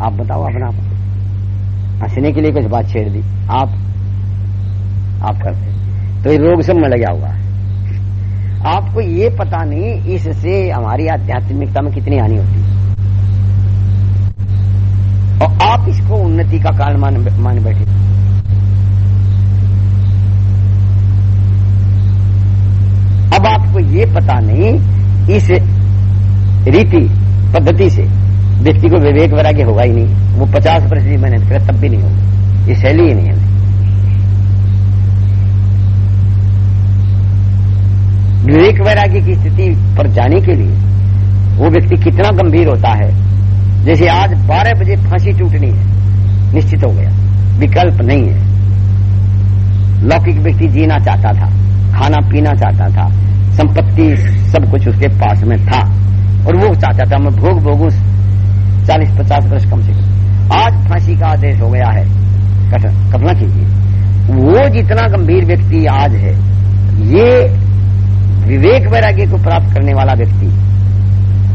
आप बताओ अपना हंसने के लिए कुछ बात छेड़ दी। आप आप करते तो ये रोग सब में लगा हुआ है। आपको ये पता नहीं, इससे हमारी आध्यात्मिकता में कितनी हानि होती है। और आप इसको उन्नति का कारण मान मान बैठे। अब आपको ये पता नहीं, इस रीति, पद्धति से व्यक्ति को विवेक वैराग्य होगा ही नहीं। वो पचास प्रतिशत मेहनत करे, तब भी नहीं होगा। ये शैली ही नहीं है। विवेक वैराग्य की स्थिति पर जाने के लिए वो व्यक्ति कितना गंभीर होता है, जैसे आज 12 बजे फांसी टूटनी है, निश्चित हो गया। विकल्प नहीं है। लौकिक व्यक्ति जीना चाहता था, खाना पीना चाहता था, संपत्ति सब कुछ उसके पास में था, और वो चाहता था, मैं भोग भोगू चालीस पचास वर्ष कम से कम। आज फांसी का आदेश हो गया है। कल्पना कीजिए। वो जितना गंभीर व्यक्ति आज है, ये विवेक वैराग्य को प्राप्त करने वाला व्यक्ति,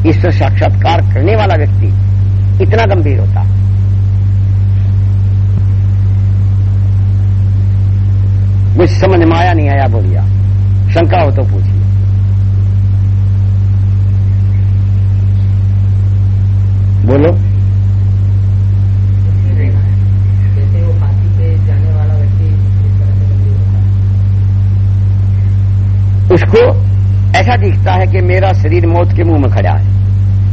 ईश्वर साक्षात्कार करने वाला व्यक्ति, इतना गंभीर होता है। मुझ समझ में आया, नहीं आया बोलिया शंका हो तो पूछिए। बोलो। उसको ऐसा दिखता है कि मेरा शरीर मौत के मुँह में खड़ा है।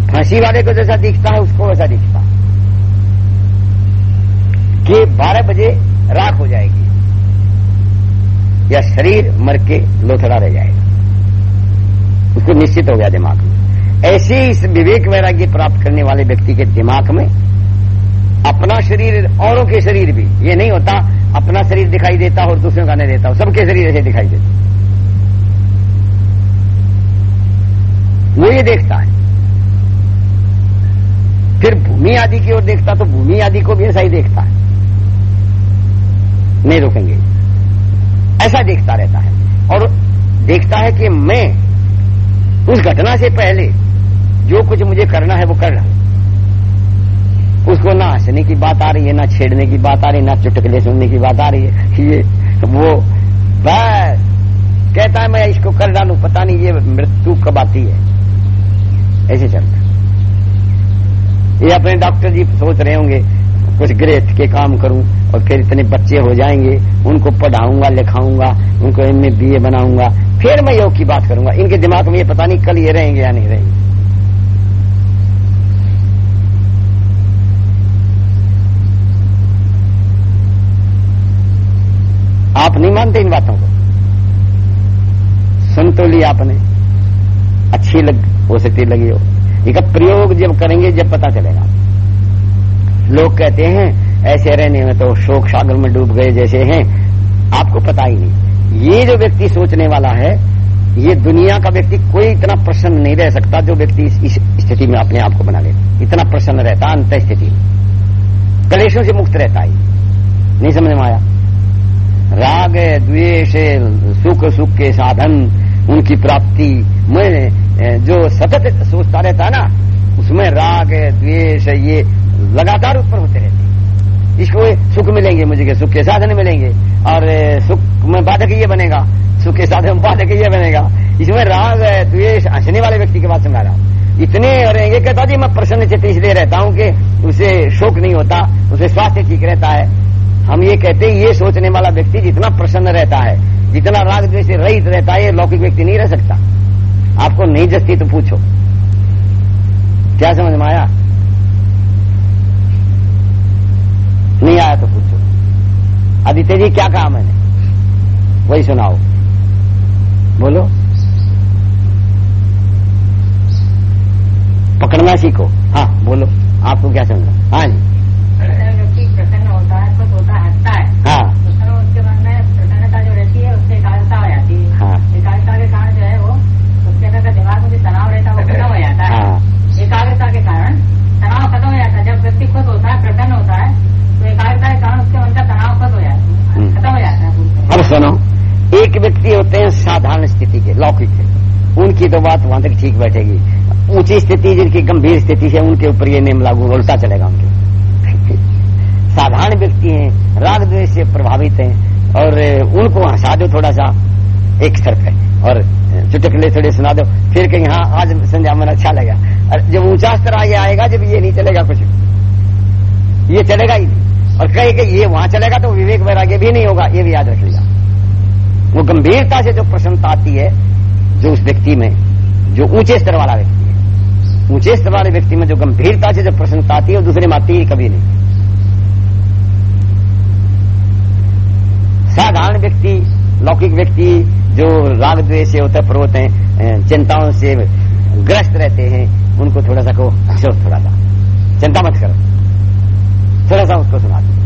फांसी वाले को जैसा दिखता है, उसको वैसा दिखता है। कि 12 बजे राख हो जाएगी। या शरीर मर के लोथड़ा रह जाएगा। उसको निश्चित हो गया दिमाग में। ऐसे इस विवेक वैराग्य प्राप्त करने वाले व्यक्ति के दिमाग में अपना शरीर औरों के शरीर भी, ये नहीं होता, अपना शरीर दिखाई देता और दूसरों का नहीं देता हो सबके शरीर ऐसे दिखाई देते वो ये देखता है। फिर भूमि आदि की ओर देखता तो भूमि आदि को भी ऐसा ही देखता है। नहीं रोकेंगे। ऐसा देखता रहता है। और देखता है कि मैं उस घटना से पहले जो कुछ मुझे करना है वो कर रहा उसको ना हंसने की बात आ रही है, ना छेड़ने की बात आ रही है, ना चुटकले सुनने की बात आ रही है ये वो बस। कहता है, मैं इसको कर डालू, पता नहीं ये मृत्यु कब आती है। ऐसे चलता ये अपने डॉक्टर जी सोच रहे होंगे, कुछ ग्रेथ के काम करूँ और फिर इतने बच्चे हो जाएँगे, उनको पढ़ाऊँगा, लिखाऊँगा, उनको एम बी ए बनाऊँगा, फिर मैं योग की बात करूँगा। इनके दिमाग में ये पता नहीं कल ये रहेंगे या नहीं रहेंगे। आप नहीं मानते इन बातों को। सुन तो लिया आपने। अच्छी लग हो सकती लगी हो। इसका प्रयोग जब करेंगे, जब पता चलेगा। लोग कहते हैं, ऐसे रहने में तो शोक सागर में डूब गए जैसे हैं। आपको पता ही नहीं। ये जो व्यक्ति सोचने वाला है, ये दुनिया का व्यक्ति कोई इतना प्रसन्न नहीं रह सकता जो व्यक्ति इस स्थिति में अपने आप को बना ले इतना प्रसन्न रहता अंत स्थिति में। कलेशों से मुक्त रहता ही। नहीं समझ में आया? राग, द्वेष, सुख सुख के साधन, उनकी प्राप्ति। में जो सतत सोचता रहता ना, उसमें राग, द्वेष, ये लगातार ऊपर होते रहते इसको सुख मिलेंगे मुझे के, सुख के साधन मिलेंगे। और सुख में बाधक ये बनेगा। सुख के साधन बाधक ये बनेगा। इसमें राग, द्वेष हंसने वाले व्यक्ति के बात समझा रहा हूँ। इतने रहेंगे कहता जी मैं प्रसन्न चित्त इसलिए रहता हूँ कि उसे शोक नहीं होता, उसे स्वास्थ्य ठीक रहता है। हम ये कहते हैं, ये सोचने वाला व्यक्ति जितना प्रसन्न रहता है, जितना राग द्वेष से रहित रहता है, ये लौकिक व्यक्ति नहीं रह सकता। आपको नहीं जस्ती तो पूछो। क्या समझ में आया? नहीं आया तो पूछो। आदित्य जी, क्या कहा मैंने? वही सुनाओ। बोलो। पकड़ना सीखो। हाँ बोलो। आपको क्या समझना हाँ जी प्रसन्न होता है खुश होता है हंसता है हाँ तो उसके मन में प्रसन्नता जो रहती है उससे एकाग्रता हो जाती है हाँ एकाग्रता के कारण जो है वो उसके अंदर का दिमाग में जो तनाव रहता है वो खत्म हो जाता है हाँ एकाग्रता के कारण तनाव खत्म हो जाता है जब व्यक्ति खुश होता है प्रसन्न होता है तो एकाग्रता के कारण उसके मन का तनाव खत्म हो जाता है हम्म। खत्म हो जाता है पूरी तरह। अब सुनो एक व्यक्ति होते हैं साधारण स्थिति के, लौकिक है उनकी तो बात वहाँ तक ठीक बैठेगी। ऊँची स्थिति जिनकी गंभीर स्थिति है उनके ऊपर ये नियम लागू उल्टा चलेगा उनके। साधारण व्यक्ति हैं, राग द्वेष से प्रभावित हैं और उनको हंसा दो थोड़ा सा एक स्तर पे। और चुटकले थोड़े सुना दो, फिर कहीं हाँ आज संध्या मन अच्छा लगा। और जब ऊँचा स्तर आगे आएगा, जब ये नहीं चलेगा कुछ ये चलेगा ही नहीं। और कहे कि ये वहाँ चलेगा तो विवेक वैराग्य भी नहीं होगा, ये भी याद रख लिया वो गंभीरता से जो प्रसन्नता आती है, जो उस व्यक्ति में, जो ऊँचे स्तर वाला व्यक्ति है, ऊँचे स्तर वाले व्यक्ति में जो गंभीरता से जो प्रसन्नता आती है, वो दूसरे में आती ही कभी नहीं। साधारण व्यक्ति, लौकिक व्यक्ति जो राग द्वेष से होते प्रवत हैं चिंताओं से ग्रस्त रहते हैं, उनको थोड़ा सा को हंसो थोड़ा सा। चिंता मत करो। थोड़ा सा उसको सुना दो।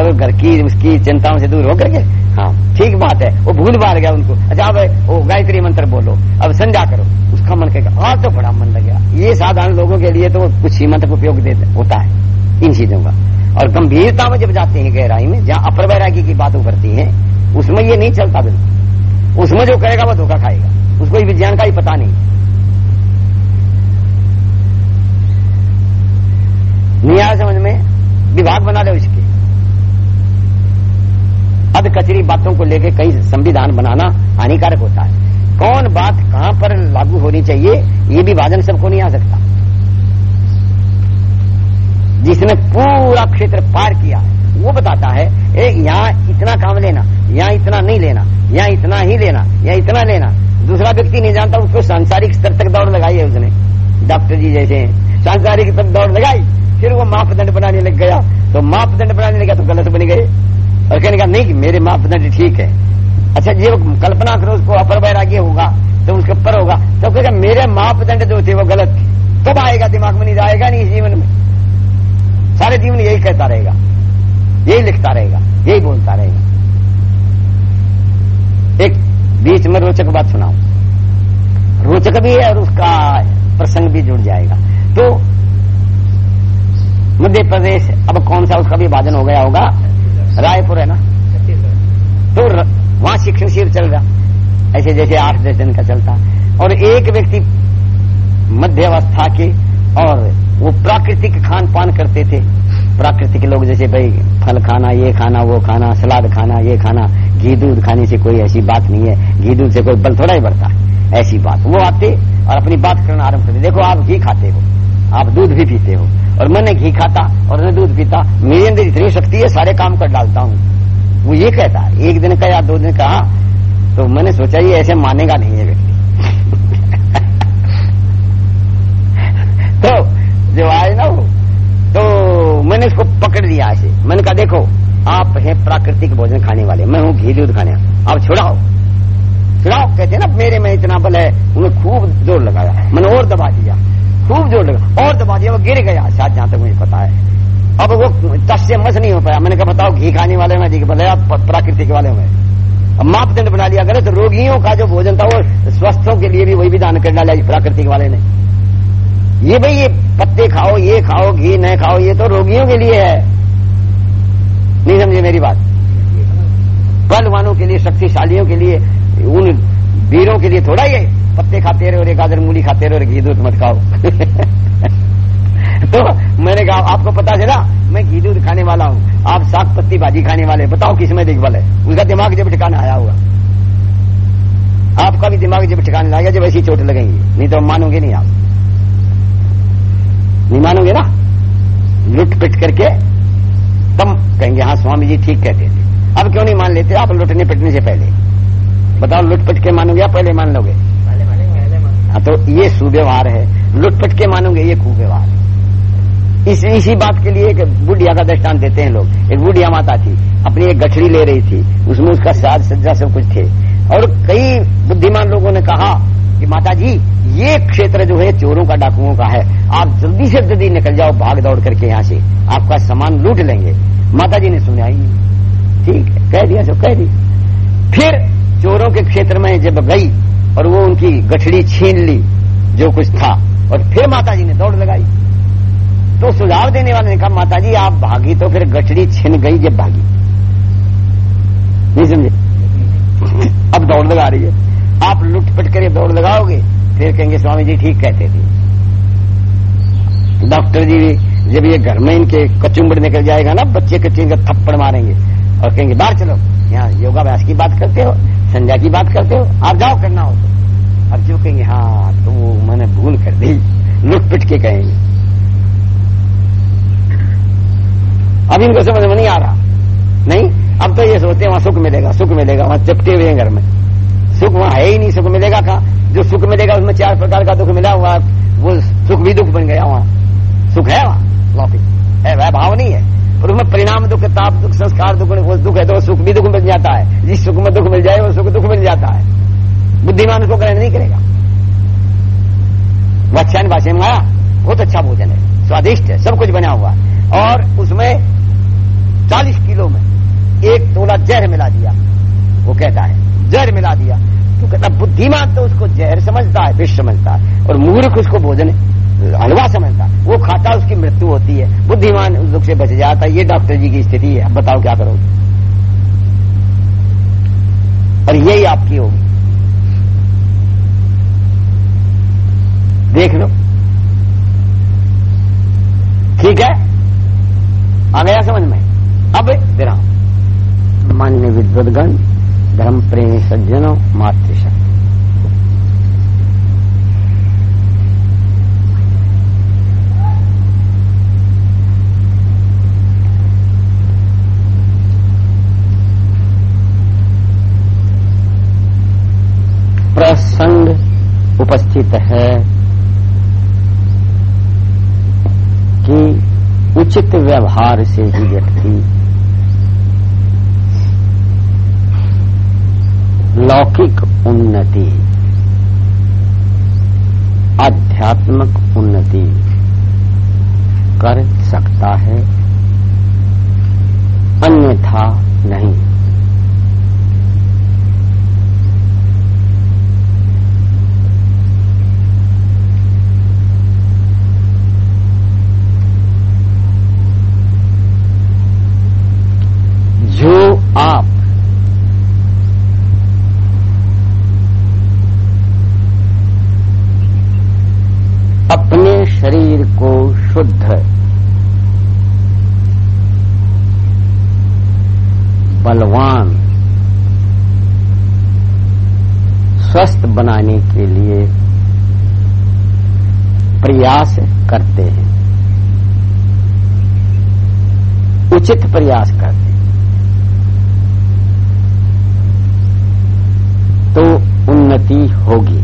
और घर की, उसकी चिंताओं से दूर होकर के हाँ ठीक बात है, वो भूल बार गया उनको। अच्छा अब वो गायत्री मंत्र बोलो, अब संध्या करो, उसका मन कहेगा आज तो बड़ा मन लग गया ये साधारण लोगों के लिए तो कुछ ही मंत्र उपयोग होता है, इन चीज़ों का। और गंभीरता में जब जाते हैं गहराई में, जहाँ अपर वैरागी की बात उभरती है, उसमें ये नहीं चलता बिल्कुल। उसमें जो करेगा, वो धोखा खाएगा। उसको विज्ञान का ही पता नहीं। नहीं आया समझ में, विभाग बना इसके। अध कचरी बातों को लेकर कई संविधान बनाना हानिकारक होता है। कौन बात कहाँ पर लागू होनी चाहिए, ये भी भाजन सबको नहीं आ सकता। जिसने पूरा क्षेत्र पार किया, वो बताता है एक यहाँ इतना काम लेना, यहाँ इतना नहीं लेना, यहाँ इतना ही लेना, यहाँ इतना लेना। दूसरा व्यक्ति नहीं जानता, उसको सांसारिक स्तर तक दौड़ लगाई है उसने। डॉक्टर जी जैसे सांसारिक तक दौड़ लगाई, फिर वो मापदंड बनाने लग गया। तो मापदंड बनाने लगा तो गलत बन गए। और कहने का, नहीं, मेरे मापदंड ठीक है। अच्छा जी कल्पना करो, उसको अपर वैराग्य होगा तो उसके ऊपर होगा। तो कहेगा मेरे मापदंड जो थे, वो गलत थे। तब आएगा? दिमाग में नहीं जाएगा नहीं, जीवन में? सारे जीवन यही कहता रहेगा, यही लिखता रहेगा, यही बोलता रहेगा। एक बीच में रोचक बात सुनाओ रोचक भी है और उसका प्रसंग भी जुड़ जाएगा। तो मध्य प्रदेश, अब कौन सा उसका भी विभाजन हो गया होगा? रायपुर है ना? तो वहाँ शिक्षण शिविर चल रहा। ऐसे जैसे आठ दस दिन का चलता। और एक व्यक्ति मध्य अवस्था के और वो प्राकृतिक खान पान करते थे। प्राकृतिक लोग जैसे भाई, फल खाना, ये खाना, वो खाना, सलाद खाना, ये खाना। घी दूध खाने से कोई ऐसी बात नहीं है। घी दूध से कोई बल थोड़ा ही बढ़ता है। ऐसी बात। वो आते और अपनी बात करना आरंभ करते। देखो आप घी खाते हो। आप दूध भी पीते हो। और मैंने घी खाता और मैं दूध पीता, मेरे अंदर इतनी शक्ति है, सारे काम कर डालता हूँ। वो ये कहता एक दिन का या दो दिन कहा तो मैंने सोचा, ये ऐसे मानेगा नहीं है व्यक्ति। तो जो आए ना वो तो मैंने इसको पकड़ लिया ऐसे। मैंने कहा, देखो, आप हैं प्राकृतिक भोजन खाने वाले, मैं हूँ घी दूध खाने आप छुड़ाओ। छुड़ाओ, कहते ना, मेरे में इतना बल है, उन्हें खूब ज़ोर लगाया। मैंने और दबा दिया। खूब ज़ोर लगा। और दबा दिया, वो गिर गया। शायद जहाँ तक मुझे पता है। अब वो तस से मस नहीं हो पाया। मैंने कहा, बताओ, घी खाने वाले में बल है प्राकृतिक वाले में। मापदंड बना लिया। गलत रोगियों का जो भोजन था, वो स्वस्थों के लिए भी वही विधान कर डाला प्राकृतिक वाले ने। ये भाई, ये पत्ते खाओ, ये खाओ, घी न खाओ, ये तो रोगियों के लिए है। नहीं समझे मेरी बात? बलवानों के लिए, शक्तिशालियों के लिए, उन वीरों के लिए थोड़ा ही। पत्ते खाते रहे और एक गाजर मूली खाते रहे और घी दूध मत खाओ। तो मैंने कहा, आपको पता चला, मैं घी दूध खाने वाला हूँ, आप साग पत्ती भाजी खाने वाले बताओ किसमें देखभाल है? उसका दिमाग जब ठिकाना आया हुआ आपका भी दिमाग जब ठिकाने लगेगा जब ऐसी चोट लगेंगी। नहीं तो मानोगे नहीं आप। नहीं मानोगे ना? लुट पिट करके तब कहेंगे हाँ स्वामी जी, ठीक कहते थे अब क्यों नहीं मान लेते? आप लुटने पिटने से पहले। बताओ, लुट पिट के मानोगे या पहले मान लोगे? हाँ तो ये सुव्यवहार है। लुटपट के मानोगे, ये कुव्यवहार इस, इसी बात के लिए एक बुढ़िया का दृष्टान देते हैं लोग। एक बुढ़िया माता थी, अपनी एक गठड़ी ले रही थी, उसमें उसका साज सज्जा सब कुछ थे। और कई बुद्धिमान लोगों ने कहा कि माता जी ये क्षेत्र जो है चोरों का, डाकुओं का है। आप जल्दी से जल्दी निकल जाओ, भाग दौड़ करके यहाँ से। आपका सामान लूट लेंगे। माता जी ने सुना ही ठीक है, कह दिया जो कह दी। फिर चोरों के क्षेत्र में जब गई और वो उनकी गठड़ी छीन ली, जो कुछ था। और फिर माता जी ने दौड़ लगाई। तो सुझाव देने वाले ने कहा माता जी आप भागी तो फिर गठड़ी छिन गई, जब भागी। नहीं समझे? अब दौड़ लगा रही है। आप लुटपट कर दौड़ लगाओगे, फिर कहेंगे स्वामी जी ठीक कहते थे। डॉक्टर जी भी जब ये घर में इनके कचुम्बड़ निकल जाएगा ना, बच्चे कच्चे इनका थप्पड़ मारेंगे। और कहेंगे, बाहर चलो, यहाँ योगाभ्यास की बात करते हो। संध्या की बात करते हो? आप जाओ, करना हो तो। अब जो कहेंगे हाँ तो वो मैंने भूल कर दी। लुट पिट के कहेंगे। अब इनको समझ में नहीं आ रहा। नहीं? अब तो ये सोचते हैं, वहाँ सुख मिलेगा सुख मिलेगा, वहाँ चिपटे हुए हैं घर में। सुख वहाँ है ही नहीं, सुख मिलेगा कहा? जो सुख मिलेगा, उसमें चार प्रकार का दुख मिला हुआ वो सुख भी दुख बन गया वहाँ। सुख है वहाँ, लौकिक। है, वह भाव नहीं है। और उसमें परिणाम दुख, ताप दुख, संस्कार दुख वो दुख है तो सुख भी दुख मिल जाता है। जिस सुख में दुख मिल जाए, वो सुख दुख मिल जाता है। बुद्धिमान उसको ग्रहण नहीं करेगा। वत्स्यान भाषा में बहुत अच्छा भोजन है, स्वादिष्ट है, सब कुछ बना हुआ और उसमें चालीस किलो में एक तोला जहर मिला दिया। वो कहता है, जहर मिला दिया। तो कहता, बुद्धिमान तो उसको जहर समझता है, विष समझता है, और मूर्ख उसको भोजन हलवा समझता। वो खाता, उसकी मृत्यु होती है। बुद्धिमान उस दुख से बच जाता ये डॉक्टर जी की स्थिति है। अब बताओ क्या करोगे? और यही आपकी होगी। देख लो। ठीक है? आ गया समझ में? अब विराम। मान्य विद्वदगण, धर्म प्रेमी सज्जनों, मातृशक्ति। प्रसंग उपस्थित है कि उचित व्यवहार से ही व्यक्ति लौकिक उन्नति, आध्यात्मिक उन्नति कर सकता है, अन्यथा नहीं जो आप अपने शरीर को शुद्ध बलवान स्वस्थ बनाने के लिए प्रयास करते हैं। उचित प्रयास करते हैं। तो उन्नति होगी।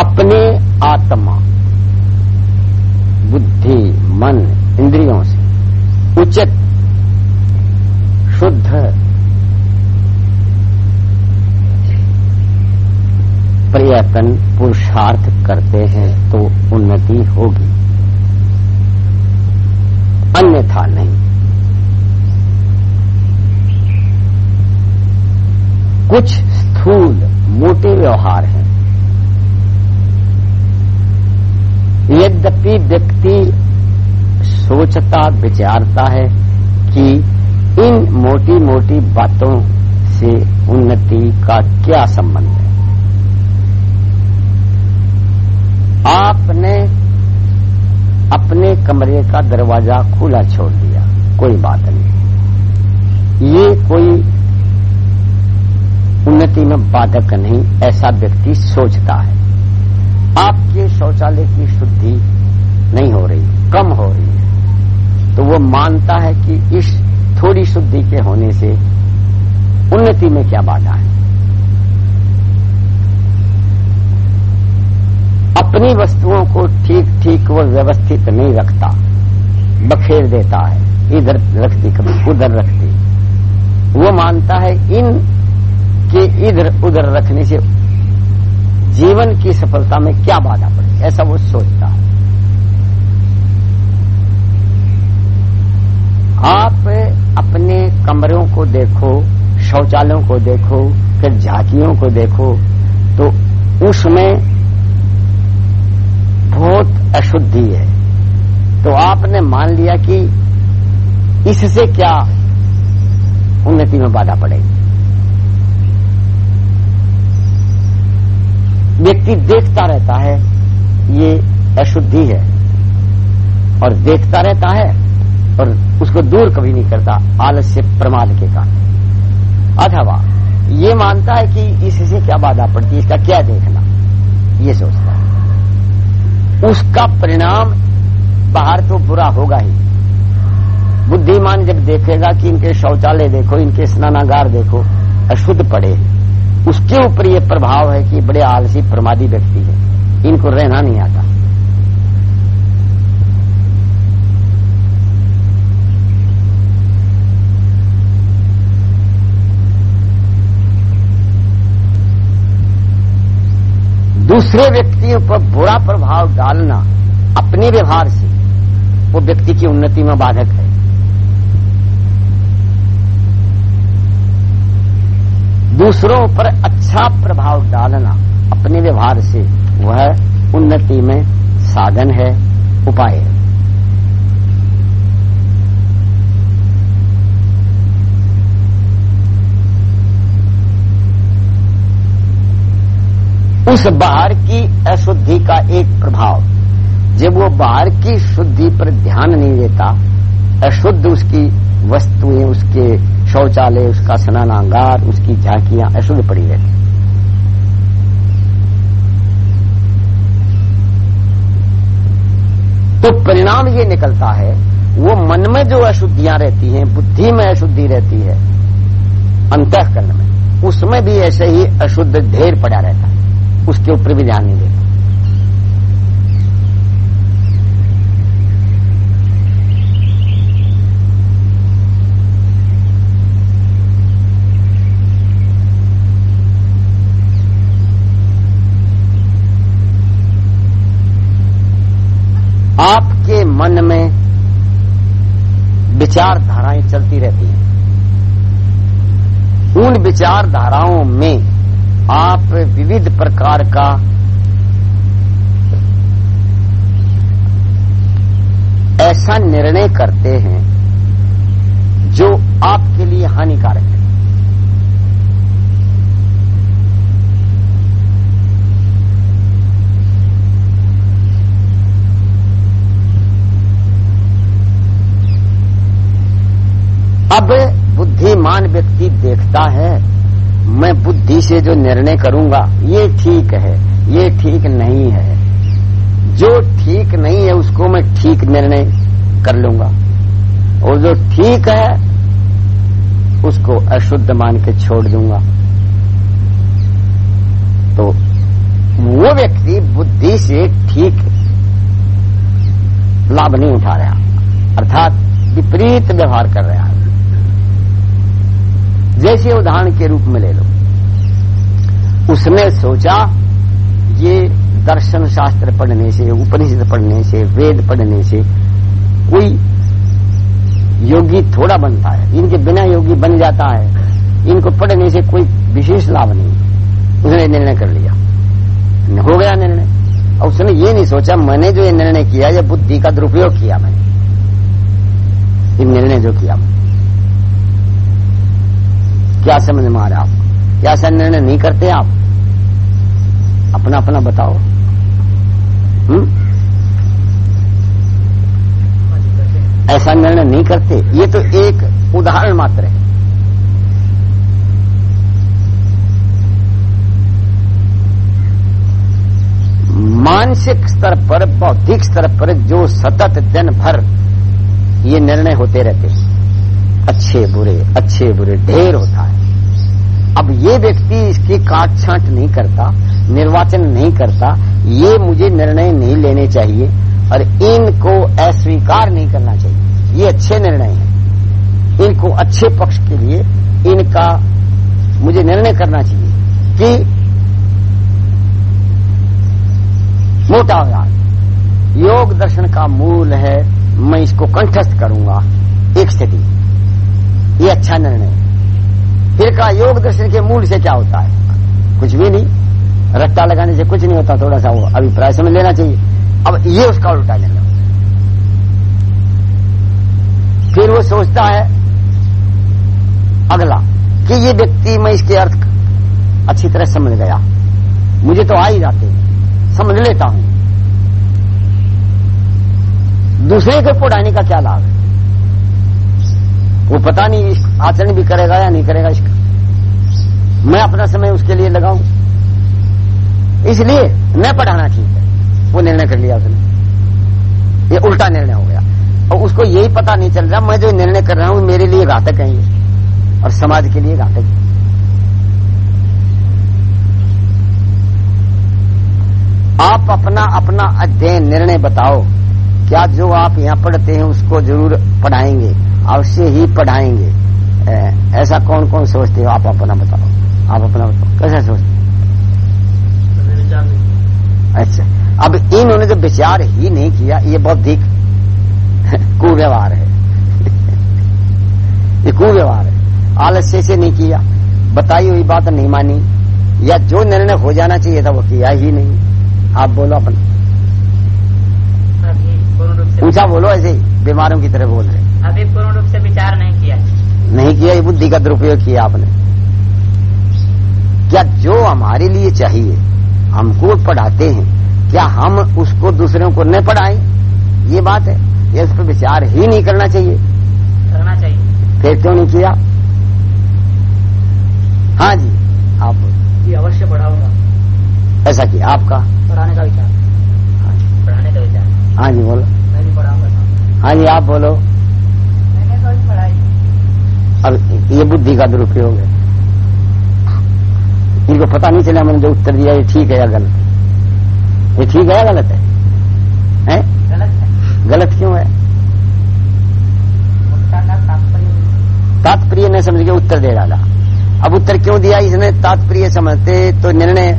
अपने आत्मा, बुद्धि, मन, इंद्रियों से उचित शुद्ध प्रयत्न पुरुषार्थ करते हैं तो उन्नति होगी। अन्यथा नहीं। कुछ स्थूल, मोटे व्यवहार हैं। यद्यपि व्यक्ति सोचता, विचारता है कि इन मोटी मोटी बातों से उन्नति का क्या संबंध है? आपने अपने कमरे का दरवाज़ा खुला छोड़ दिया। कोई बात नहीं। ये कोई उन्नति में बाधक नहीं, ऐसा व्यक्ति सोचता है। आपके शौचालय की शुद्धि नहीं हो रही, कम हो रही है। तो वो मानता है कि इस थोड़ी शुद्धि के होने से उन्नति में क्या बाधा है? अपनी वस्तुओं को ठीक ठीक वो व्यवस्थित नहीं रखता, बखेर देता है, इधर रखती, कभी उधर रखती। वो मानता है इन के इधर उधर रखने से जीवन की सफलता में क्या बाधा पड़े ऐसा वो सोचता है। आप अपने कमरों को देखो, शौचालयों को देखो, फिर झांकियों को देखो तो उसमें बहुत अशुद्धि है। तो आपने मान लिया कि इससे क्या उन्नति में बाधा पड़ेगी? व्यक्ति देखता रहता है, ये अशुद्धि है। और देखता रहता है और उसको दूर कभी नहीं करता, आलस्य प्रमाद के कारण। अथवा, ये मानता है कि इससे क्या बाधा पड़ती है, इसका क्या देखना? ये सोचता है। उसका परिणाम बाहर तो बुरा होगा ही। बुद्धिमान जब देखेगा कि इनके शौचालय देखो, इनके स्नानागार देखो, अशुद्ध पड़े उसके ऊपर ये प्रभाव है कि बड़े आलसी, प्रमादी व्यक्ति है। इनको रहना नहीं आता। दूसरे व्यक्तियों पर बुरा प्रभाव डालना अपने व्यवहार से, वो व्यक्ति की उन्नति में बाधक है। दूसरों पर अच्छा प्रभाव डालना अपने व्यवहार से, वह उन्नति में साधन है, उपाय है। उस बाहर की अशुद्धि का एक प्रभाव। जब वो बाहर की शुद्धि पर ध्यान नहीं देता, अशुद्ध उसकी वस्तुएँ, उसके शौचालय, उसका स्नानागार, उसकी झांकियाँ अशुद्ध पड़ी रहती। तो परिणाम ये निकलता है, वो मन में जो अशुद्धियाँ रहती हैं, बुद्धि में अशुद्धि रहती है, अंतकरण में, उसमें भी ऐसे ही अशुद्ध ढेर पड़ा रहता है। उसके ऊपर भी ध्यान नहीं देता। आपके मन में विचारधाराएँ चलती रहती हैं। उन विचारधाराओं में आप विविध प्रकार का ऐसा निर्णय करते हैं जो आपके लिए हानिकारक है। अब बुद्धिमान व्यक्ति देखता है मैं बुद्धि से जो निर्णय करूँगा, ये ठीक है, ये ठीक नहीं है। जो ठीक नहीं है, उसको मैं ठीक निर्णय कर लूँगा। और जो ठीक है, उसको अशुद्ध मान के छोड़ दूँगा। तो वो व्यक्ति बुद्धि से ठीक लाभ नहीं उठा रहा, अर्थात विपरीत व्यवहार कर रहा है। जैसे उदाहरण के रूप में ले लो। उसने सोचा, ये दर्शन शास्त्र पढ़ने से, उपनिषद पढ़ने से, वेद पढ़ने से कोई योगी थोड़ा बनता है। इनके बिना योगी बन जाता है। इनको पढ़ने से कोई विशेष लाभ नहीं। उसने निर्णय कर लिया। हो गया निर्णय। और उसने ये नहीं सोचा, मैंने जो ये निर्णय किया, ये बुद्धि का दुरुपयोग किया मैंने। ये निर्णय जो किया मैंने। क्या समझ में आ रहा आप। क्या ऐसा निर्णय नहीं करते आप। अपना अपना बताओ? हम्म? ऐसा निर्णय नहीं करते। ये तो एक उदाहरण मात्र है। मानसिक स्तर पर, बौद्धिक स्तर पर जो सतत दिन भर ये निर्णय होते रहते अच्छे बुरे अच्छे बुरे, ढेर होता है। अब ये व्यक्ति इसकी काट छांट नहीं करता, निर्वाचन नहीं करता, ये मुझे निर्णय नहीं लेने चाहिए और इनको अस्वीकार नहीं करना चाहिए। ये अच्छे निर्णय हैं। इनको अच्छे पक्ष के लिए इनका मुझे निर्णय करना चाहिए कि मोटा व्याज योग दर्शन का मूल है, मैं इसको कंठस्थ करूँगा, एक स्थिति। ये अच्छा निर्णय है। फिर कहा योग दर्शन के मूल से क्या होता है? कुछ भी नहीं। रट्टा लगाने से कुछ नहीं होता, थोड़ा सा वो अभिप्राय समझ लेना चाहिए। अब ये उसका उल्टा लेना फिर वो सोचता है, अगला, कि ये व्यक्ति मैं इसके अर्थ अच्छी तरह समझ गया। मुझे तो आ ही जाते समझ लेता हूँ। दूसरे को पढ़ाने का क्या लाभ है? वो पता नहीं आचरण भी करेगा या नहीं करेगा इसका। मैं अपना समय उसके लिए लगाऊँ। इसलिए न पढ़ाना ठीक है। वो निर्णय कर लिया उसने। ये उल्टा निर्णय हो गया। और उसको यही पता नहीं चल रहा, मैं जो निर्णय कर रहा हूँ, मेरे लिए घातक है ये। और समाज के लिए घातक है। आप अपना अपना अध्ययन, निर्णय बताओ। क्या जो आप यहाँ पढ़ते हैं, उसको ज़रूर पढ़ाएँगे। अवश्य ही पढ़ाएँगे। ऐसा कौन कौन सोचते हो? आप अपना बताओ। आप अपना बताओ। कैसा सोचते अच्छा। अब इन्होंने जो विचार ही नहीं किया। ये बौद्धिक कुव्यवहार है। ये कुव्यवहार है। आलस्य से नहीं किया। बताई हुई बात नहीं मानी। या जो निर्णय हो जाना चाहिए था वो किया ही नहीं। आप बोलो अपना। ऊँचा बोलो ऐसे ही। बीमारों की तरह बोल रहे अभी पूर्ण रूप से विचार नहीं किया। नहीं किया ये बुद्धि का दुरुपयोग किया आपने। क्या जो हमारे लिए चाहिए हमको पढ़ाते हैं क्या हम उसको दूसरों को न पढ़ाए? ये बात है। ये उस पर विचार ही नहीं करना चाहिए। करना चाहिए। फिर क्यों नहीं किया? हाँ जी आप ये अवश्य पढ़ाऊँगा। ऐसा किया आपका? पढ़ाने का विचार। पढ़ाने का विचार। हाँ जी बोलो। मैं भी पढ़ाऊँगा। हाँ जी आप बोलो। अब ये बुद्धि का दुरुपयोग है। इनको पता नहीं चला मैंने जो उत्तर दिया ये ठीक है या गलत? ये ठीक है या गलत है? हैं? गलत है। गलत क्यों है? तात्पर्य न समझ के उत्तर दे डाला। अब उत्तर क्यों दिया? इसने तात्पर्य समझते तो निर्णय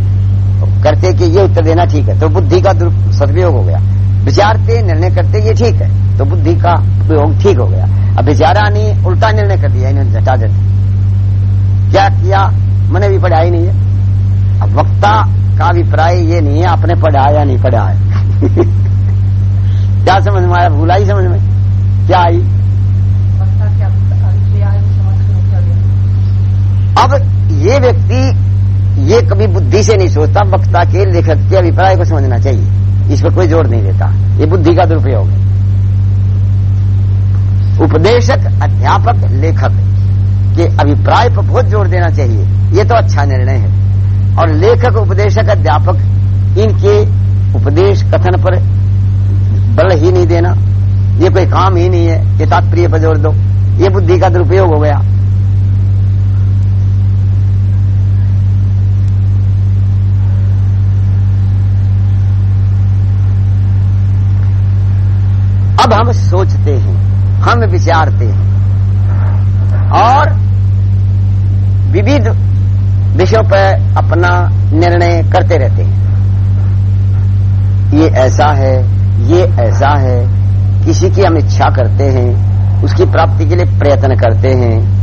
करते कि ये उत्तर देना ठीक है। तो बुद्धि का सदुपयोग हो गया। विचारते निर्णय करते ये ठीक है। तो बुद्धि का उपयोग ठीक हो गया। अब बेचारा नहीं उल्टा निर्णय कर दिया इन्होंने झटाझट क्या किया? मैंने भी पढ़ा ही नहीं है। अब वक्ता का अभिप्राय ये नहीं है आपने पढ़ा या नहीं पढ़ा है क्या समझ में आया? भूला ही समझ में? क्या आई? अब ये व्यक्ति ये कभी बुद्धि से नहीं सोचता वक्ता के लेखक के अभिप्राय को समझना चाहिए। इस पर कोई ज़ोर नहीं देता। ये बुद्धि का दुरुपयोग है। उपदेशक, अध्यापक, लेखक, के अभिप्राय पर बहुत ज़ोर देना चाहिए। ये तो अच्छा निर्णय है। और लेखक, उपदेशक, अध्यापक, इनके उपदेश कथन पर बल ही नहीं देना। ये कोई काम ही नहीं है। ये तात्पर्य पर ज़ोर दो। ये बुद्धि का दुरुपयोग हो गया। अब हम सोचते हैं हम विचारते हैं। और विविध विषयों पर अपना निर्णय करते रहते हैं। ये ऐसा है, ये ऐसा है, किसी की हम इच्छा करते हैं, उसकी प्राप्ति के लिए प्रयत्न करते हैं।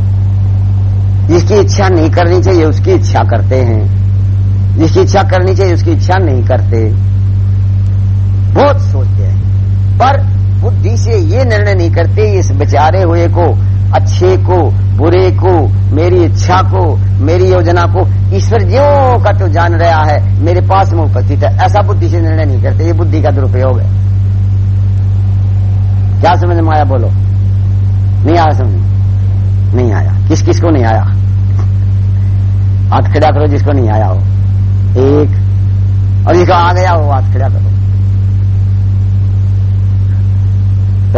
जिसकी इच्छा नहीं करनी चाहिए, उसकी इच्छा करते हैं। जिसकी इच्छा करनी चाहिए, उसकी इच्छा नहीं करते। बहुत सोचते हैं। पर बुद्धि से ये निर्णय नहीं करते इस बेचारे हुए को, अच्छे को, बुरे को, मेरी इच्छा को, मेरी योजना को, ईश्वर ज्यो का तो जान रहा है, मेरे पास में उपस्थित है। ऐसा बुद्धि से निर्णय नहीं करते, ये बुद्धि का दुरुपयोग है। क्या समझ में आया बोलो? नहीं आया समझ नहीं आया। किस किस को नहीं आया? हाथ खड़ा करो जिसको नहीं आया हो। एक, और जिसको आ गया हो, हाथ खड़ा करो।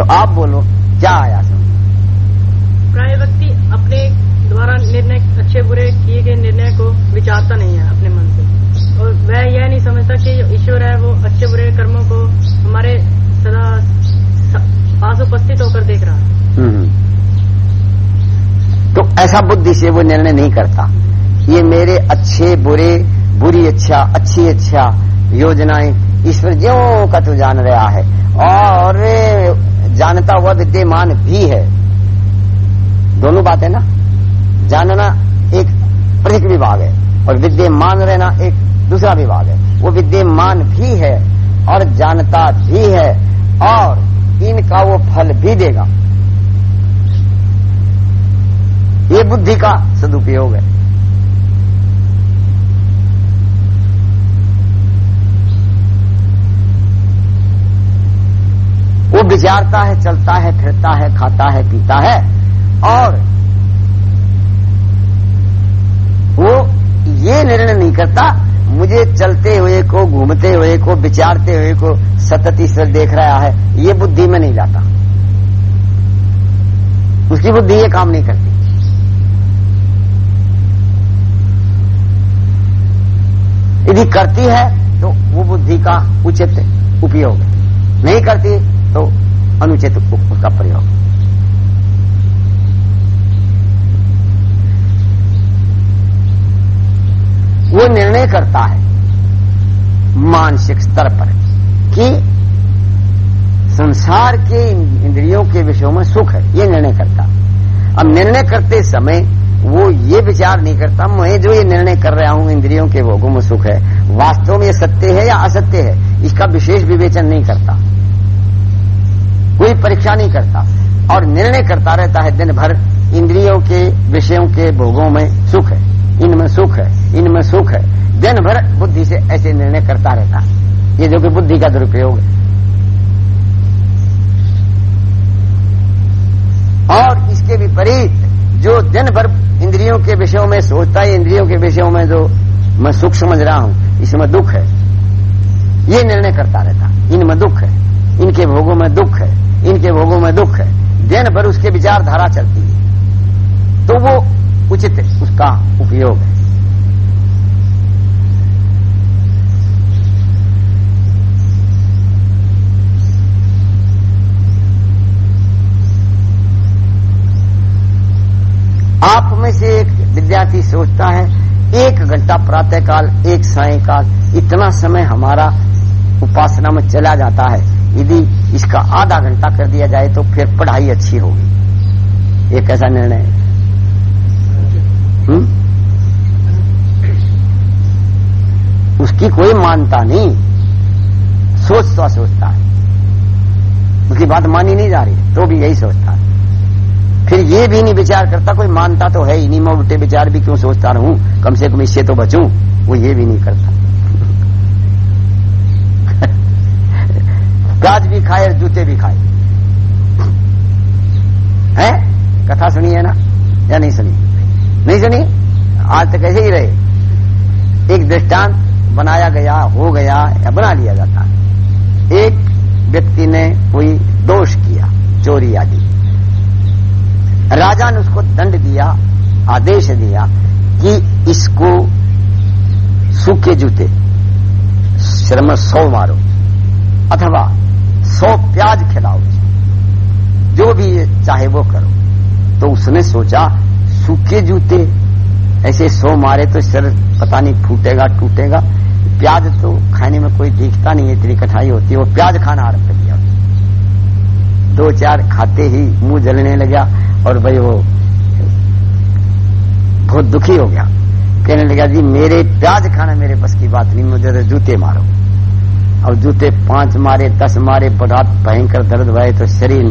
तो आप बोलो क्या आया समझ प्राय व्यक्ति अपने द्वारा निर्णय अच्छे बुरे किए गए निर्णय को विचारता नहीं है अपने मन से। और वह यह नहीं समझता कि जो ईश्वर है वो अच्छे बुरे कर्मों को हमारे सदा पास उपस्थित होकर देख रहा है। हम्म। तो ऐसा बुद्धि से वो निर्णय नहीं करता। ये मेरे अच्छे बुरे बुरी अच्छा अच्छी अच्छा योजनाएँ ईश्वर ज्यो का तो जान रहा है। और जानता हुआ विद्यमान भी है। दोनों बात है ना? जानना एक पृथक विभाग है और विद्यमान रहना एक दूसरा विभाग है। वो विद्यमान भी है और जानता भी है और इनका वो फल भी देगा। ये बुद्धि का सदुपयोग है। विचारता है, चलता है, फिरता है, खाता है, पीता है। और वो ये निर्णय नहीं करता, मुझे चलते हुए को, घूमते हुए को विचारते हुए को सतत ईश्वर देख रहा है, ये बुद्धि में नहीं लाता उसकी बुद्धि ये काम नहीं करती। यदि करती है तो वो बुद्धि का उचित उपयोग नहीं करती। तो अनुचित उसका प्रयोग। वो निर्णय करता है मानसिक स्तर पर कि संसार के इंद्रियों के विषयों में सुख है, ये निर्णय करता। अब निर्णय करते समय वो ये विचार नहीं करता, मैं जो ये निर्णय कर रहा हूँ इंद्रियों के भोगों में सुख है, वास्तव में ये सत्य है या असत्य है, इसका विशेष विवेचन नहीं करता। कोई परीक्षा नहीं करता और निर्णय करता रहता है दिन भर इंद्रियों के, विषयों के भोगों में सुख है। इनमें सुख है, इनमें सुख है। दिन भर बुद्धि से ऐसे निर्णय करता रहता है। ये जो कि बुद्धि का दुरुपयोग है। और इसके विपरीत जो दिन भर इंद्रियों के विषयों में सोचता है, इंद्रियों के विषयों में जो मैं सुख समझ रहा हूँ, इसमें दुख है। ये निर्णय करता रहता इनमें दुख है। इनके भोगों में दुख है। इनके भोगों में दुख है। दिन भर उसके विचारधारा चलती है। तो वो उचित उसका उपयोग है। आप में से एक विद्यार्थी सोचता है, एक घंटा प्रातःकाल, एक सायकाल, इतना समय हमारा उपासना में चला जाता है। यदि इसका आधा घंटा कर दिया जाए तो फिर पढ़ाई अच्छी होगी। एक ऐसा निर्णय है। हम्म? उसकी कोई मानता नहीं। सोच सोचता सोचता है। उसकी बात मानी नहीं जा रही तो भी यही सोचता है। फिर ये भी नहीं विचार करता, कोई मानता तो है ही नहीं। मैं उल्टे विचार भी क्यों सोचता रहूँ? कम से कम इससे तो बचूं। वो ये भी नहीं करता। प्याज भी खाए और जूते भी खाए। हैं? कथा सुनी है ना, या नहीं सुनी नहीं सुनी आज तक ऐसे ही रहे। एक दृष्टांत बनाया गया, हो गया, या बना लिया जाता एक व्यक्ति ने कोई दोष किया, चोरी आदि। राजा ने उसको दंड दिया, आदेश दिया कि इसको सूखे जूते, श्रम सौ मारो, अथवा सौ प्याज खिलाओ जो भी चाहे वो करो। तो उसने सोचा, सूखे जूते, ऐसे सो मारे तो सिर पता नहीं फूटेगा, टूटेगा। प्याज तो खाने में कोई दिखता नहीं है, इतनी कठाई होती है। वो प्याज खाना आरंभ कर दिया दो चार खाते ही मुँह जलने लगा और भाई वो बहुत दुखी हो गया। कहने लगा, जी, मेरे प्याज खाना मेरे बस की बात नहीं, मुझे तो जूते मारो। और जूते पाँच मारे, दस मारे बड़ा भयंकर दर्द भाई तो शरीर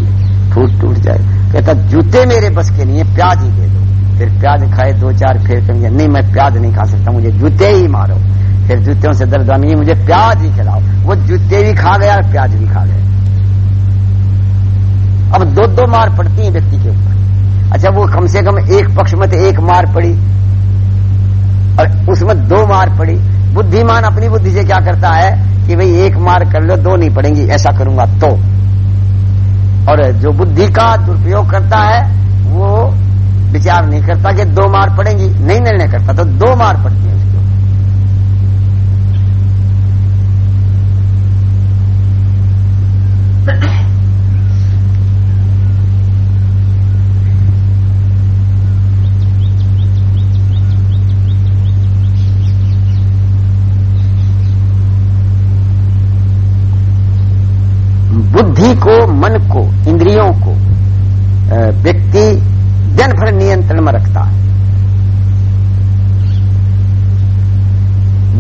फूट टूट जाए। कहता, जूते मेरे बस के नहीं है प्याज ही दे दो। फिर प्याज खाए, दो चार फिर कहेंगे, नहीं, मैं प्याज नहीं खा सकता, मुझे जूते ही मारो। फिर जूतियों से दर्द नहीं मुझे प्याज ही खिलाओ। वो जूते भी खा गया और प्याज भी खा गए। अब दो दो मार पड़ती है व्यक्ति के ऊपर। अच्छा वो कम से कम एक पक्ष में तो एक मार पड़ी और उसमें दो मार पड़ी। बुद्धिमान अपनी बुद्धि से क्या करता है? मार कर लो, दो नहीं पड़ेंगी, ऐसा करूँगा तो। और जो बुद्धि का दुरुपयोग करता है, वो विचार नहीं करता कि दो मार पड़ेंगी, नहीं निर्णय करता तो दो मार पड़ती है उसके। बुद्धि को, मन को, इंद्रियों को व्यक्ति दिन भर नियंत्रण में रखता है।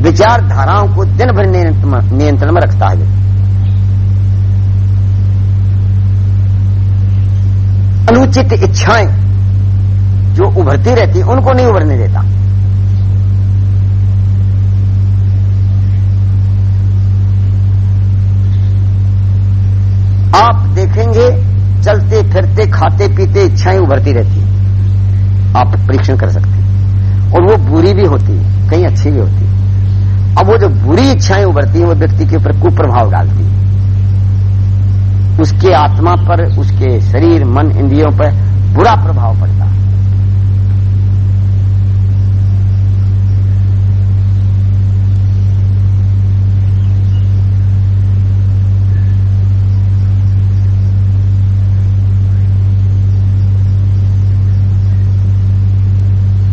विचारधाराओं को दिन भर नियंत्रण में रखता है। अनुचित इच्छाएँ जो उभरती रहती, उनको नहीं उभरने देता। आप देखेंगे, चलते, फिरते, खाते, पीते, इच्छाएँ उभरती रहती है। आप परीक्षण कर सकते हैं। और वो बुरी भी होती है, कहीं अच्छी भी होती है। अब वो जो बुरी इच्छाएँ उभरती है, वो व्यक्ति के ऊपर कुप्रभाव डालती है। उसके आत्मा पर, उसके शरीर, मन, इंद्रियों पर बुरा प्रभाव पड़ता है।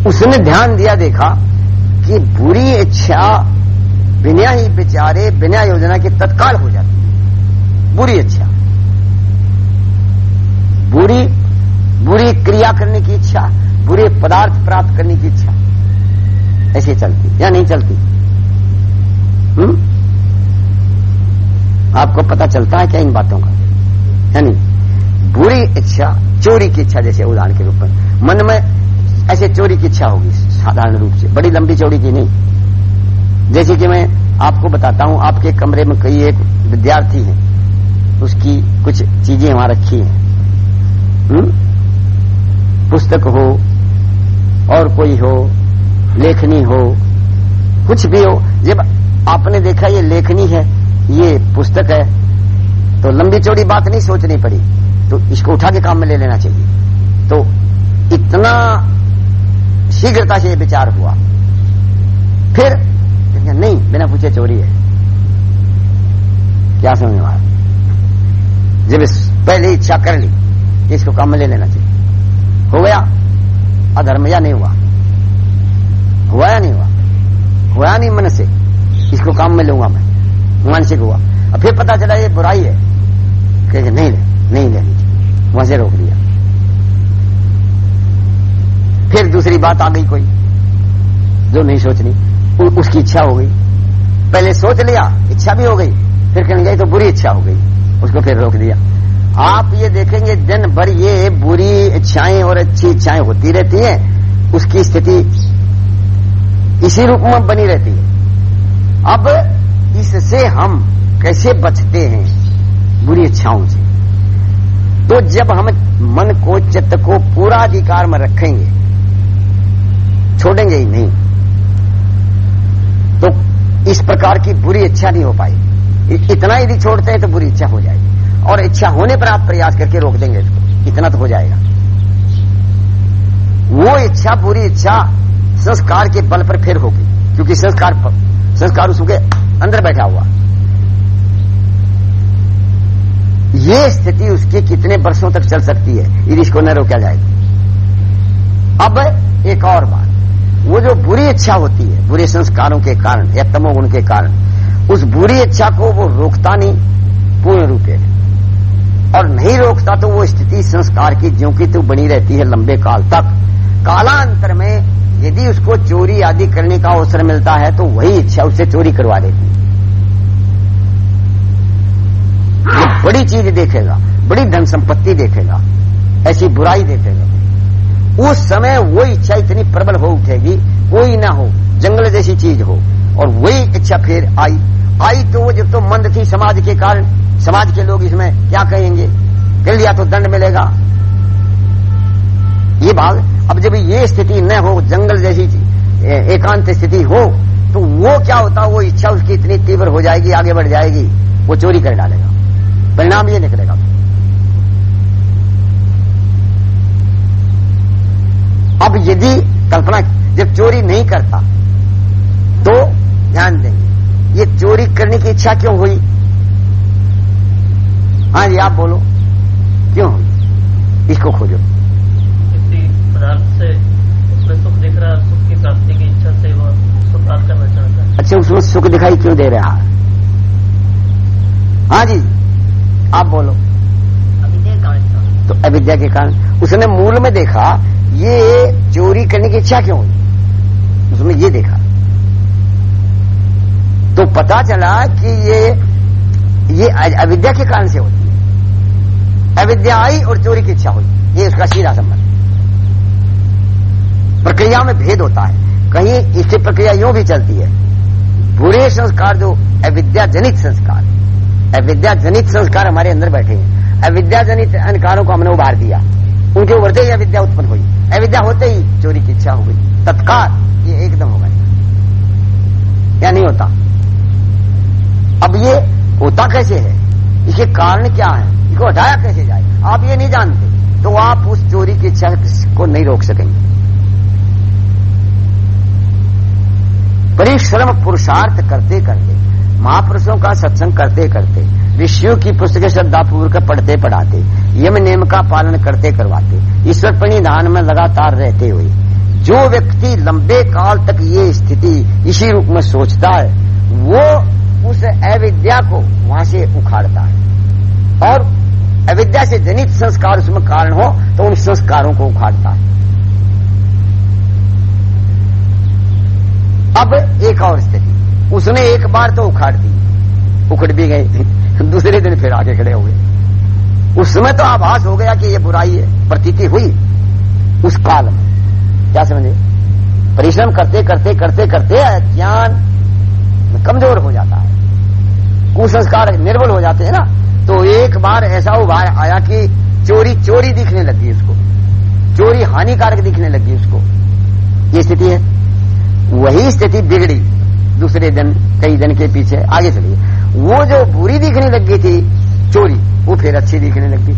उसने ध्यान दिया, देखा कि बुरी इच्छा बिना ही विचारे बिना योजना के तत्काल हो जाती है। बुरी इच्छा। बुरी बुरी क्रिया करने की इच्छा, बुरे पदार्थ प्राप्त करने की इच्छा। ऐसे चलती, या नहीं चलती? हम्म आपको पता चलता है क्या इन बातों का? यानी बुरी इच्छा, चोरी की इच्छा जैसे उदाहरण के रूप में। मन में ऐसे चोरी की इच्छा होगी, साधारण रूप से। बड़ी लंबी चोरी की नहीं। जैसे कि मैं आपको बताता हूँ, आपके कमरे में कई एक विद्यार्थी है। उसकी कुछ चीज़ें वहाँ रखी हैं। हम्म? पुस्तक हो, और कोई हो, लेखनी हो, कुछ भी हो। जब आपने देखा ये लेखनी है, ये पुस्तक है तो लंबी चौड़ी बात नहीं सोचनी पड़ी। तो इसको उठा के काम में ले लेना चाहिए। तो इतना शीघ्रता से विचार हुआ फिर नहीं बिना पूछे चोरी है क्या समझ में जब इस पहले इच्छा कर ली इसको काम में ले लेना चाहिए हो गया अधर्म या नहीं हुआ हुआ या नहीं हुआ हुआ नहीं मन से इसको काम में लूँगा मैं मानसिक हुआ और फिर पता चला ये बुराई है कहे नहीं ले नहीं लेनी चाहिए वहाँ से रोक दिया फिर दूसरी बात आ गई कोई, जो नहीं सोचनी। उसकी इच्छा हो गई। पहले सोच लिया, इच्छा भी हो गई। फिर कहने गई तो बुरी इच्छा हो गई। उसको फिर रोक दिया। आप ये देखेंगे, दिन भर ये बुरी इच्छाएँ और अच्छी इच्छाएँ होती रहती हैं। उसकी स्थिति इसी रूप में बनी रहती है। अब इससे हम कैसे बचते हैं बुरी इच्छाओं से? तो जब हम मन को, चित्त को पूरा अधिकार में रखेंगे छोड़ेंगे ही नहीं। तो इस प्रकार की बुरी इच्छा नहीं हो पाई इतना यदि छोड़ते हैं तो बुरी इच्छा हो जाएगी। और इच्छा होने पर आप प्रयास करके रोक देंगे इसको। इतना तो हो जाएगा। वो इच्छा, बुरी इच्छा संस्कार के बल पर फिर होगी। क्योंकि संस्कार संस्कार उसके अंदर बैठा हुआ। ये स्थिति उसकी कितने वर्षों तक चल सकती है? यदि इसको न रोका जाए। अब एक और बात। वो जो बुरी इच्छा होती है, बुरे संस्कारों के कारण, या तमोगुण के कारण, उस बुरी इच्छा को वो रोकता नहीं, पूर्ण रूपे और नहीं रोकता तो वो स्थिति संस्कार की, ज्यो की तो बनी रहती है लंबे काल तक। कालांतर में यदि उसको चोरी आदि करने का अवसर मिलता है तो वही इच्छा उससे चोरी करवा देती है। बड़ी चीज़ देखेगा, बड़ी धन संपत्ति देखेगा, ऐसी बुराई देखेगा। उस समय वो इच्छा इतनी प्रबल हो उठेगी, कोई ना हो, जंगल जैसी चीज़ हो। और वही इच्छा फिर आई। आई तो वो जब तो मंद थी समाज के कारण, समाज के लोग इसमें क्या कहेंगे? कर लिया तो दंड मिलेगा। ये भाग अब जब ये स्थिति न हो, जंगल जैसी एकांत स्थिति हो तो वो क्या होता, वो इच्छा उसकी इतनी तीव्र हो जाएगी, आगे बढ़ जाएगी, वो चोरी कर डालेगा। परिणाम ये निकलेगा अब यदि कल्पना जब चोरी नहीं करता तो ध्यान देंगे ये चोरी करने की इच्छा क्यों हुई? हाँ जी आप बोलो क्यों हुई? इसको खोजो। किसी पदार्थ से उसमें सुख दिख रहा सुख की प्राप्ति की इच्छा से वो सुख प्राप्त करना चाहता है। अच्छा उसमें सुख दिखाई क्यों दे रहा? है हाँ जी आप बोलो। अविद्या तो अविद्या के कारण उसने मूल में देखा ये चोरी करने की इच्छा क्यों हुई? उसमें ये देखा। तो पता चला कि ये ये अविद्या के कारण से होती है। अविद्या आई और चोरी की इच्छा हुई। ये उसका सीधा संबंध प्रक्रिया में भेद होता है। कहीं इसकी प्रक्रिया यूँ भी चलती है। बुरे संस्कार जो अविद्या जनित संस्कार अविद्या जनित संस्कार हमारे अंदर बैठे हैं। अविद्या जनित अनकारों को हमने उभार दिया। उनके उभरते ही अविद्या उत्पन्न हुई? अविद्या होते ही चोरी की इच्छा हो गई। तत्काल ये एकदम हो होगा या नहीं होता? अब ये होता कैसे है? इसके कारण क्या है? इसको हटाया कैसे जाए? आप ये नहीं जानते तो आप उस चोरी की इच्छा को नहीं रोक सकेंगे। परिश्रम पुरुषार्थ करते करते महापुरुषों का सत्संग करते करते, ऋषियों की पुस्तकें श्रद्धापूर्वक पढ़ते पढ़ाते, यम नियम का पालन करते करवाते ईश्वर प्रणिधान में लगातार रहते हुए, जो व्यक्ति लंबे काल तक ये स्थिति इसी रूप में सोचता है, वो उस अविद्या को वहाँ से उखाड़ता है। और अविद्या से जनित संस्कार उसमें कारण हो तो उन संस्कारों को उखाड़ता है। अब एक और स्थिति। उसने एक बार तो उखाड़ दी। उखड़ भी गए दूसरे दिन फिर आगे खड़े हो गए उस समय तो आभास हो गया कि ये बुराई है। प्रतीति हुई उस काल में। क्या समझे? परिश्रम करते करते करते करते ज्ञान कमज़ोर हो जाता है। कुसंस्कार निर्बल हो जाते हैं ना। तो एक बार ऐसा उभार आया कि चोरी चोरी दिखने लगी उसको। चोरी हानिकारक दिखने लगी उसको। ये स्थिति है। वही स्थिति बिगड़ी। दूसरे दिन कई दिन के पीछे आगे चलिए। वो जो बुरी दिखने लगी थी, चोरी, वो फिर अच्छी दिखने लगी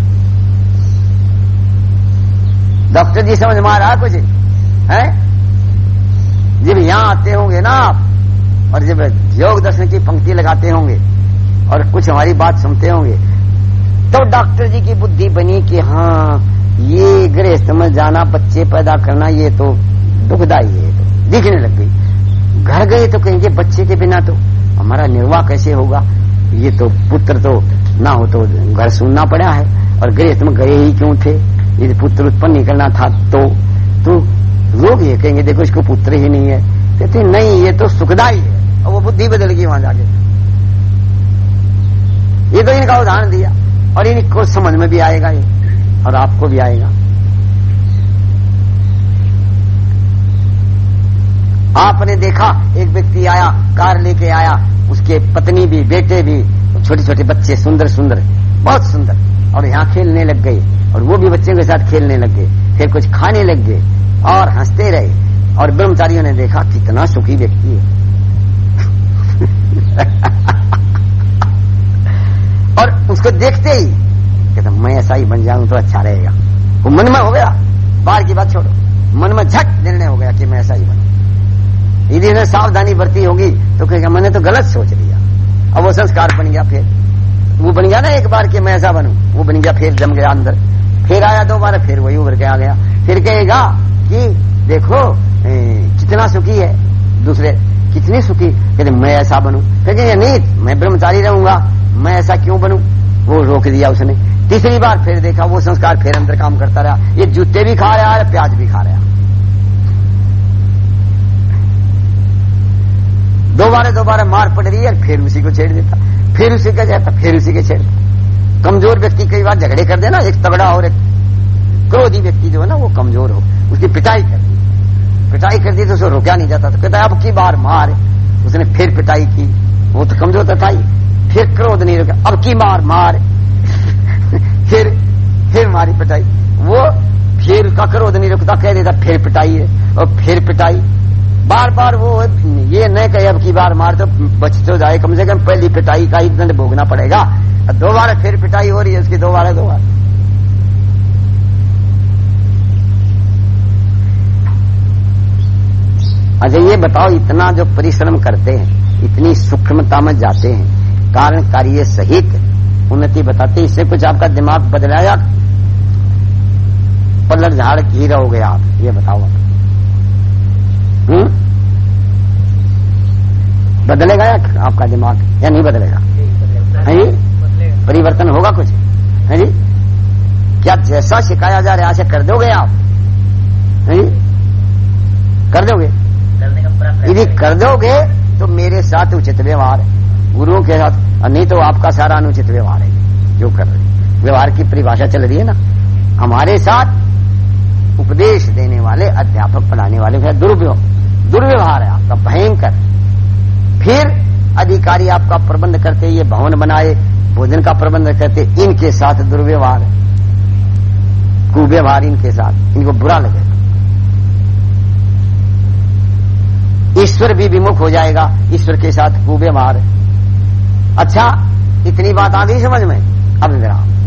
डॉक्टर जी समझ में आ रहा कुछ? है? जब यहाँ आते होंगे ना आप, और जब योग दर्शन की पंक्ति लगाते होंगे, और कुछ हमारी बात सुनते होंगे तो डॉक्टर जी की बुद्धि बनी कि हाँ ये गृहस्थ में जाना, बच्चे पैदा करना, ये तो दुखदाई है तो दिखने लग गई। घर गए तो कहेंगे, बच्चे के बिना तो हमारा निर्वाह कैसे होगा? ये तो पुत्र तो ना हो तो घर सुनना पड़ा है। और गृहस्थ में गए ही क्यों थे? यदि पुत्र उत्पन्न निकलना था तो तो लोग ये कहेंगे, देखो, इसको पुत्र ही नहीं है। कहते, नहीं, ये तो सुखदाई है। और वो बुद्धि बदल गई वहाँ जाके। ये तो इनका उदाहरण दिया। और इनको समझ में भी आएगा ये, और आपको भी आएगा। आपने देखा, एक व्यक्ति आया, कार लेके आया, उसके पत्नी भी, बेटे भी छोटे छोटे बच्चे सुंदर सुंदर बहुत सुंदर, और यहाँ खेलने लग गए, और वो भी बच्चों के साथ खेलने लग गए, फिर कुछ खाने लग गए, और हँसते रहे, और ब्रह्मचारियों ने देखा, कितना सुखी व्यक्ति है। और उसको देखते ही, कहता, मैं ऐसा ही बन जाऊँ तो अच्छा रहेगा। वो मन में हो गया, बाहर की बात छोड़ो, मन में झट निर्णय हो गया कि मैं ऐसा ही बनू। यदि ने सावधानी बरती होगी तो कहेगा मैंने तो गलत सोच लिया। अब वो संस्कार बन गया फिर। वो बन गया ना एक बार कि मैं ऐसा बनू। वो बन गया फिर जम गया अंदर। फिर आया दो बार फिर वही उभर के आ गया। फिर कहेगा कि देखो ए, कितना सुखी है दूसरे। कितनी सुखी। कहते मैं ऐसा बनू। कहेंगे नहीं मैं ब्रह्मचारी रहूँगा। मैं ऐसा क्यों बनू? वो रोक दिया उसने। तीसरी बार फिर देखा वो संस्कार फिर अंदर काम करता रहा। ये जूते भी खा रहा है प्याज भी खा रहा दोबारा दोबारा मार पड़ रही है, फिर उसी को छेड़ देता। फिर उसी का जाता, फिर उसी के छेड़ता कमज़ोर व्यक्ति कई बार झगड़े कर देना, एक तगड़ा और एक क्रोधी व्यक्ति जो है ना, वो कमज़ोर हो। उसकी पिटाई कर दी। पिटाई कर दी तो उसे रोका नहीं जाता तो कहता अब की बार मार। उसने फिर पिटाई की। वो तो कमज़ोर तो था ही। फिर क्रोध नहीं रोका। अब की मार मार। फिर फिर मारी पिटाई। वो फिर उसका क्रोध नहीं रुकता, कह देता, फिर पिटाई है। और फिर पिटाई। बार बार वो ये न कहे अब की बार मार तो बच तो जाए। कम से कम पहली पिटाई का ही दंड भोगना पड़ेगा। दो बार फिर पिटाई हो रही है, उसकी दो बार दो बार। अच्छा ये बताओ, इतना जो परिश्रम करते हैं, इतनी सूक्ष्मता में जाते हैं, कारण कार्य सहित उन्नति बताते इससे कुछ आपका दिमाग बदलाया? पलट झाड़ की रहोगे आप, ये बताओ आप। हम्म? बदलेगा या आपका दिमाग? या नहीं बदलेगा? है जी? परिवर्तन होगा कुछ। है जी? क्या जैसा सिखाया जा रहा है ऐसे कर दोगे आप? है जी? कर दोगे? यदि कर दोगे तो मेरे साथ उचित व्यवहार गुरुओं के साथ और नहीं तो आपका सारा अनुचित व्यवहार है। जो कर रहे व्यवहार की परिभाषा चल रही है ना? हमारे साथ उपदेश देने वाले अध्यापक पढ़ाने वाले दुरुपयोग। दुर्व्यवहार है आपका भयंकर। फिर अधिकारी आपका प्रबंध करते, ये भवन बनाए, भोजन का प्रबंध करते, इनके साथ दुर्व्यवहार कुव्यवहार इनके साथ, इनको बुरा लगेगा ईश्वर भी विमुख हो जाएगा, ईश्वर के साथ कुव्यवहार अच्छा इतनी बात आ गई समझ में? अब विराम।